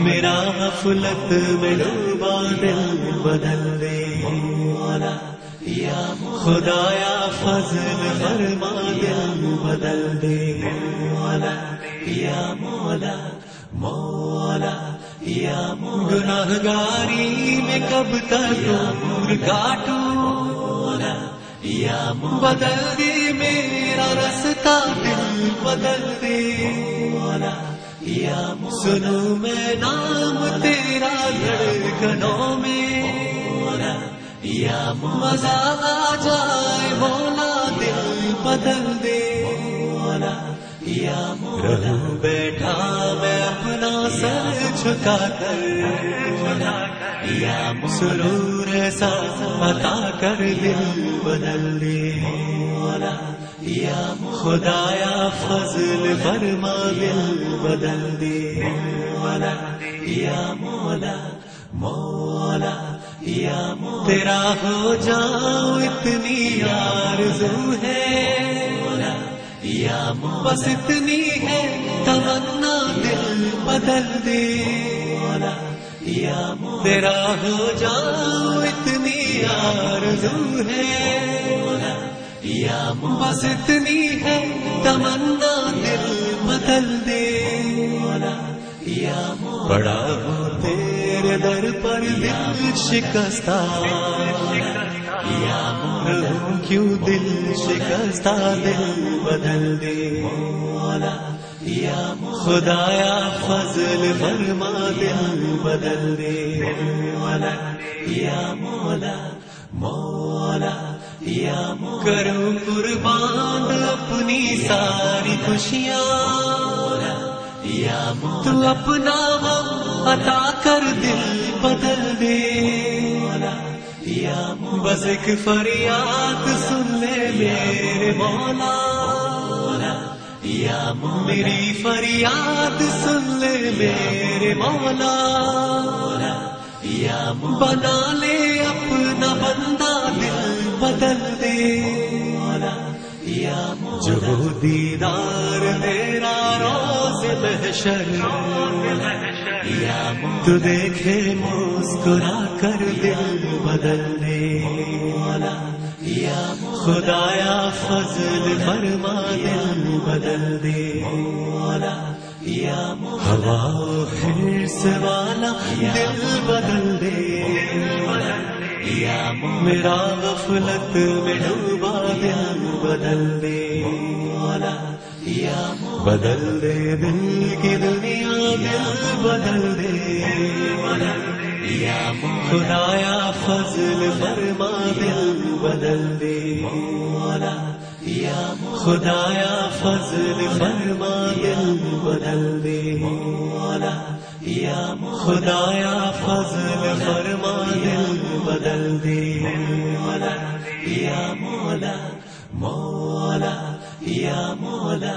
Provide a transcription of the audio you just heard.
میرا غفلت میں ڈوبا دل بدل دے۔ خدایا فضل فرما دل بدل دے۔ مولا یا مولا مولا یا گناہ گاری میں کب تک عمر کاٹوں؟ یا بدل دے میرا رستا دل بدل دے۔ یا سنو میں نام تیرا دھڑکنوں میں۔ یا مزہ آ جائے مولا دل بدل دے۔ یا رہوں بیٹھا میں اپنا سر جھکا کر۔ یا سرور ایسا عطا کر دل بدل دے۔ یا خدایا فضل فرما دل بدل دے یا مولا مولا، یا تیرا ہو جاؤ اتنی آرزو ہے یا بس اتنی ہے تمنا دل بدل دے یا تیرا ہو جاؤ اتنی آرزو ہے بس اتنی ہے تمنا دل بدل دے۔ بڑا ہو تیرے در پر دل شکستہ۔ یا کیوں دل شکستہ دل بدل دے۔ خدایا فضل فرما دل بدل دے۔ یا مولا مولا۔ یا کرو قربان اپنی ساری خوشیاں۔ یا تو اپنا غم عطا کر دل بدل دے۔ یا بس ایک فریاد سن لے میرے مولا۔ یا میری فریاد سن لے میرے مولا۔ یا بنا لے جو دیدار میرا روز محشر یا تو دیکھے مسکرا کر دل بدل دے یا خدایا فضل فرما دل بدل دے یا ہوا حرص والا دل بدل دے میرا غفلت میں ڈوبا دل بدل دے۔ یا بدل دے دل کی دنیا دل بدل دے۔ یا خدایا فضل فرما دل بدل دے۔ یا خدایا فضل فرما دل بدل دے۔ یا خدایا فضل فرما دل بدل دے یا مولا مولا یا مولا۔